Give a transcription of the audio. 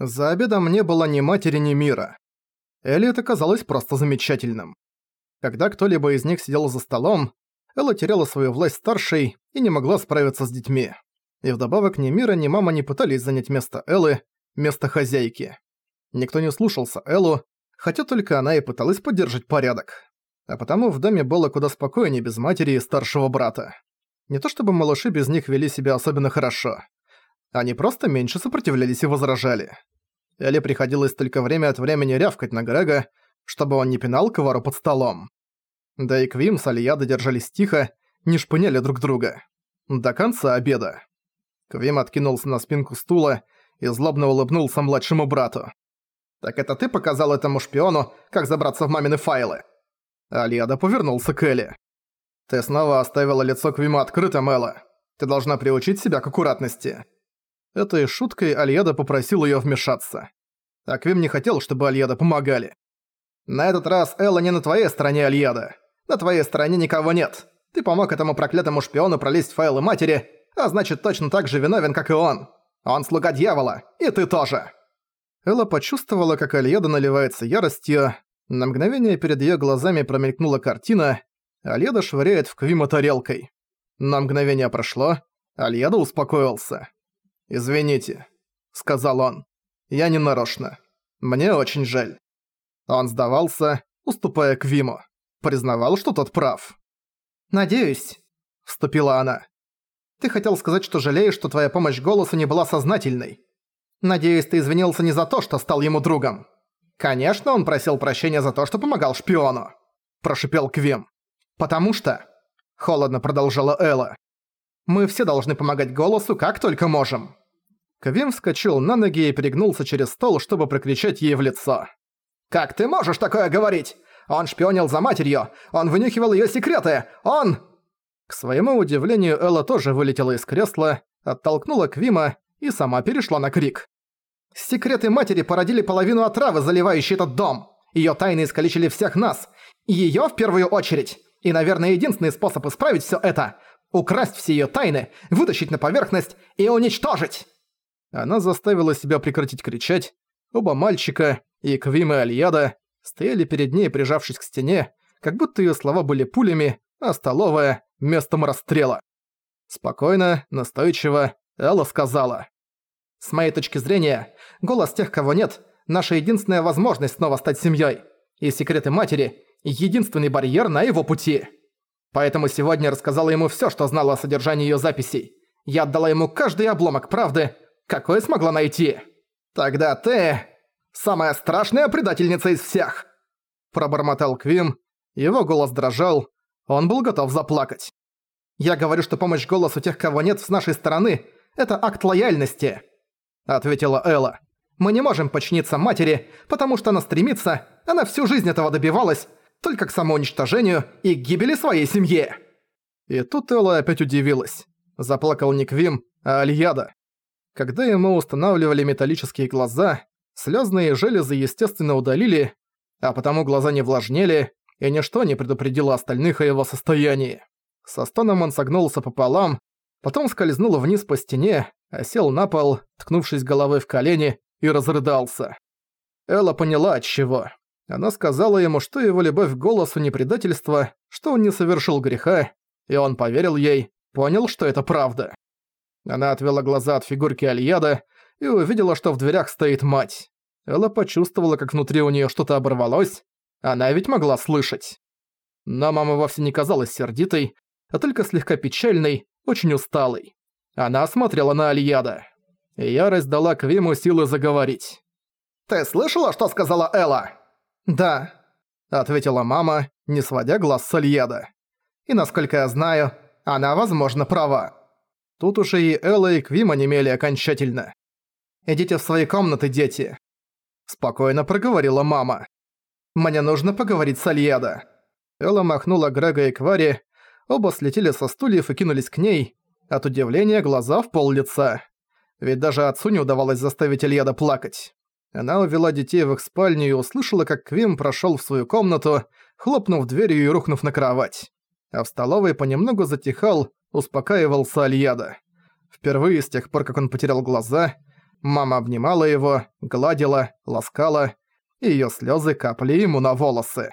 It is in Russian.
За обедом не было ни матери, ни мира. Элли это казалось просто замечательным. Когда кто-либо из них сидел за столом, Элла теряла свою власть старшей и не могла справиться с детьми. И вдобавок ни Мира, ни мама не пытались занять место Эллы, место хозяйки. Никто не слушался Эллу, хотя только она и пыталась поддержать порядок. А потому в доме было куда спокойнее без матери и старшего брата. Не то чтобы малыши без них вели себя особенно хорошо. Они просто меньше сопротивлялись и возражали. Элли приходилось только время от времени рявкать на Грега, чтобы он не пинал ковару под столом. Да и Квим с Алияда держались тихо, не шпыняли друг друга. До конца обеда. Квим откинулся на спинку стула и злобно улыбнулся младшему брату. «Так это ты показал этому шпиону, как забраться в мамины файлы?» Алияда повернулся к Элли. «Ты снова оставила лицо Квима открытым, Элла. Ты должна приучить себя к аккуратности». Этой шуткой Альяда попросил её вмешаться. Аквим не хотел, чтобы Альяда помогали. «На этот раз Элла не на твоей стороне, Альяда. На твоей стороне никого нет. Ты помог этому проклятому шпиону пролезть файлы матери, а значит точно так же виновен, как и он. Он слуга дьявола, и ты тоже». Элла почувствовала, как Альяда наливается яростью. На мгновение перед её глазами промелькнула картина. Альяда швыряет в Квима тарелкой. На мгновение прошло, Альяда успокоился. «Извините», — сказал он. «Я не нарочно. Мне очень жаль». Он сдавался, уступая Квиму. Признавал, что тот прав. «Надеюсь», — вступила она. «Ты хотел сказать, что жалеешь, что твоя помощь голосу не была сознательной. Надеюсь, ты извинился не за то, что стал ему другом. Конечно, он просил прощения за то, что помогал шпиону», — прошипел Квим. «Потому что...» — холодно продолжала Элла. «Мы все должны помогать голосу, как только можем». Квим вскочил на ноги и перегнулся через стол, чтобы прокричать ей в лицо. «Как ты можешь такое говорить? Он шпионил за матерью! Он вынюхивал её секреты! Он...» К своему удивлению, Элла тоже вылетела из кресла, оттолкнула Квима и сама перешла на крик. «Секреты матери породили половину отравы, заливающей этот дом! Её тайны искалечили всех нас! Её в первую очередь! И, наверное, единственный способ исправить всё это — украсть все её тайны, вытащить на поверхность и уничтожить!» Она заставила себя прекратить кричать. Оба мальчика, и Квим и Альяда, стояли перед ней, прижавшись к стене, как будто её слова были пулями, а столовая — местом расстрела. Спокойно, настойчиво, Элла сказала. «С моей точки зрения, голос тех, кого нет, наша единственная возможность снова стать семьёй. И секреты матери — единственный барьер на его пути. Поэтому сегодня рассказала ему всё, что знала о содержании её записей. Я отдала ему каждый обломок правды, какой смогла найти. Тогда ты самая страшная предательница из всех!» Пробормотал Квим, его голос дрожал, он был готов заплакать. «Я говорю, что помощь голосу тех, кого нет с нашей стороны, это акт лояльности», — ответила Элла. «Мы не можем подчиниться матери, потому что она стремится, она всю жизнь этого добивалась, только к самоуничтожению и гибели своей семьи». И тут Элла опять удивилась. Заплакал не Квим, а Альяда. Когда ему устанавливали металлические глаза, слезные железы естественно удалили, а потому глаза не влажнели, и ничто не предупредило остальных о его состоянии. Со стоном он согнулся пополам, потом скользнул вниз по стене, осел на пол, ткнувшись головой в колени, и разрыдался. Элла поняла от чего. Она сказала ему, что его любовь к голосу не предательство, что он не совершил греха, и он поверил ей, понял, что это правда. Она отвела глаза от фигурки Альяда и увидела, что в дверях стоит мать. Элла почувствовала, как внутри у нее что-то оборвалось. Она ведь могла слышать. Но мама вовсе не казалась сердитой, а только слегка печальной, очень усталой. Она смотрела на Альяда. Ярость дала Квиму силы заговорить. «Ты слышала, что сказала Элла?» «Да», — ответила мама, не сводя глаз с Альяда. «И насколько я знаю, она, возможно, права». Тут уже и Элла и Квима немели окончательно. «Идите в свои комнаты, дети!» Спокойно проговорила мама. «Мне нужно поговорить с Альяда». Элла махнула Грега и Квари, оба слетели со стульев и кинулись к ней. От удивления глаза в пол лица. Ведь даже отцу не удавалось заставить Альяда плакать. Она увела детей в их спальню и услышала, как Квим прошёл в свою комнату, хлопнув дверью и рухнув на кровать. А в столовой понемногу затихал, успокаивался Альяда. Впервые с тех пор, как он потерял глаза, Мама обнимала его, гладила, ласкала, и её слёзы капли ему на волосы.